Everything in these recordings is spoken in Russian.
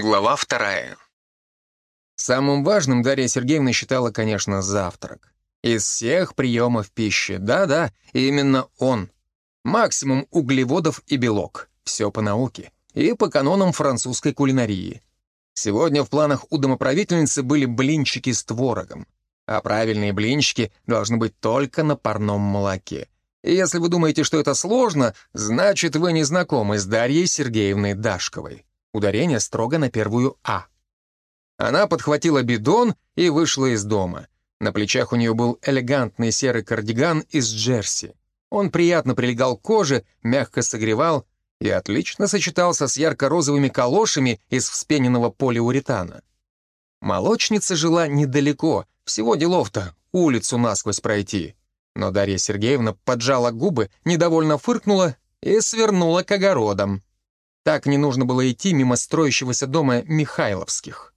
Глава вторая. Самым важным Дарья Сергеевна считала, конечно, завтрак. Из всех приемов пищи, да-да, именно он. Максимум углеводов и белок. Все по науке. И по канонам французской кулинарии. Сегодня в планах у домоправительницы были блинчики с творогом. А правильные блинчики должны быть только на парном молоке. И если вы думаете, что это сложно, значит, вы не знакомы с Дарьей Сергеевной Дашковой. Ударение строго на первую «а». Она подхватила бидон и вышла из дома. На плечах у нее был элегантный серый кардиган из джерси. Он приятно прилегал к коже, мягко согревал и отлично сочетался с ярко-розовыми калошами из вспененного полиуретана. Молочница жила недалеко, всего делов-то, улицу насквозь пройти. Но Дарья Сергеевна поджала губы, недовольно фыркнула и свернула к огородам. Так не нужно было идти мимо строящегося дома Михайловских.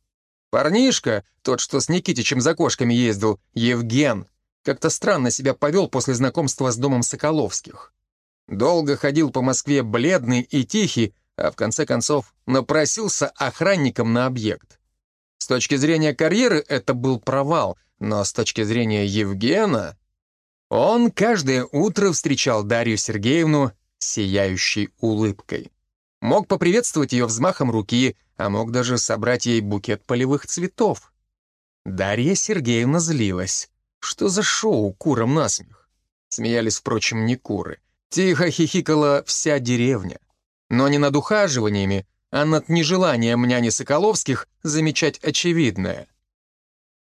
Парнишка, тот, что с Никитичем за кошками ездил, Евген, как-то странно себя повел после знакомства с домом Соколовских. Долго ходил по Москве бледный и тихий, а в конце концов напросился охранником на объект. С точки зрения карьеры это был провал, но с точки зрения Евгена... Он каждое утро встречал Дарью Сергеевну сияющей улыбкой. Мог поприветствовать ее взмахом руки, а мог даже собрать ей букет полевых цветов. Дарья Сергеевна злилась. Что за шоу курам насмех? Смеялись, впрочем, не куры. Тихо хихикала вся деревня. Но не над ухаживаниями, а над нежеланием няни Соколовских замечать очевидное.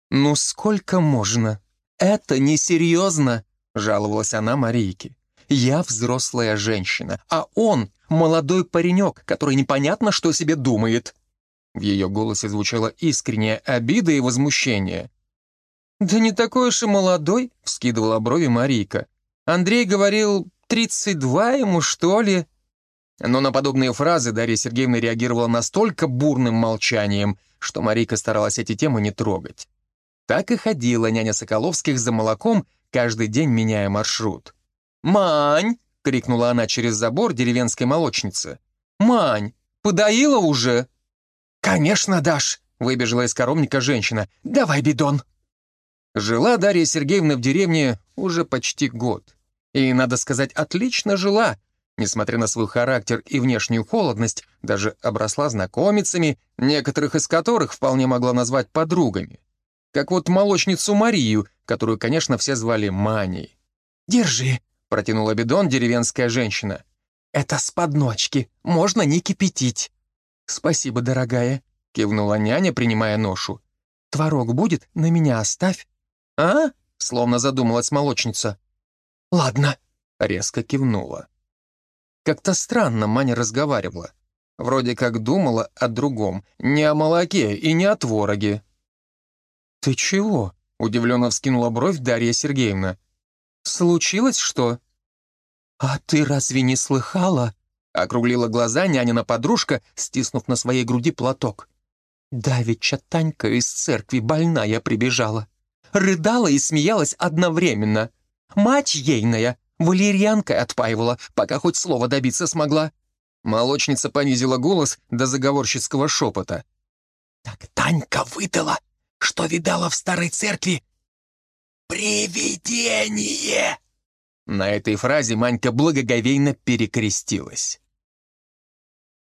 «Ну сколько можно? Это несерьезно!» — жаловалась она Марийке. «Я взрослая женщина, а он молодой паренек, который непонятно, что себе думает». В ее голосе звучала искренняя обида и возмущение. «Да не такой уж и молодой», — вскидывала брови Марийка. «Андрей говорил, 32 ему, что ли?» Но на подобные фразы Дарья Сергеевна реагировала настолько бурным молчанием, что Марийка старалась эти темы не трогать. Так и ходила няня Соколовских за молоком, каждый день меняя маршрут. «Мань!» — крикнула она через забор деревенской молочницы. «Мань, подоила уже?» «Конечно, Даш!» — выбежала из коромника женщина. «Давай бидон!» Жила Дарья Сергеевна в деревне уже почти год. И, надо сказать, отлично жила. Несмотря на свой характер и внешнюю холодность, даже обросла знакомицами, некоторых из которых вполне могла назвать подругами. Как вот молочницу Марию, которую, конечно, все звали Маней. «Держи», Протянула бидон деревенская женщина. «Это с подночки. Можно не кипятить». «Спасибо, дорогая», — кивнула няня, принимая ношу. «Творог будет? На меня оставь». «А?» — словно задумалась молочница. «Ладно», — резко кивнула. Как-то странно Маня разговаривала. Вроде как думала о другом, не о молоке и не о твороге. «Ты чего?» — удивленно вскинула бровь Дарья Сергеевна. Случилось что?» «А ты разве не слыхала?» — округлила глаза нянина подружка, стиснув на своей груди платок. «Давеча Танька из церкви больная прибежала. Рыдала и смеялась одновременно. Мать ейная валерьянкой отпаивала, пока хоть слово добиться смогла». Молочница понизила голос до заговорщицкого шепота. «Так Танька выдала, что видала в старой церкви «Привидение!» На этой фразе Манька благоговейно перекрестилась.